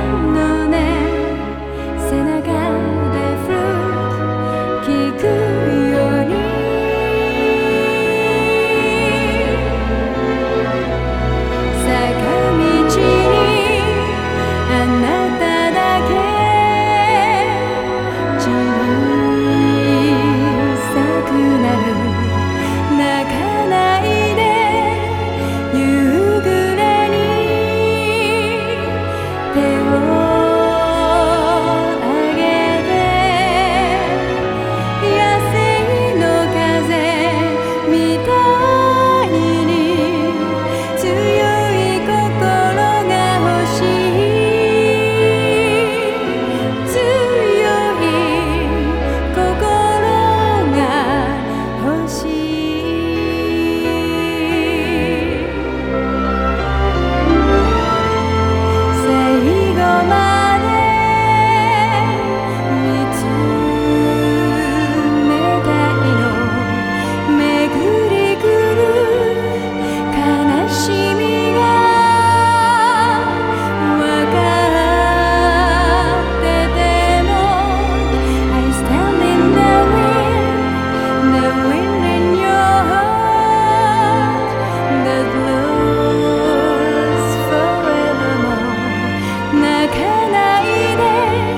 눈에 泣ないで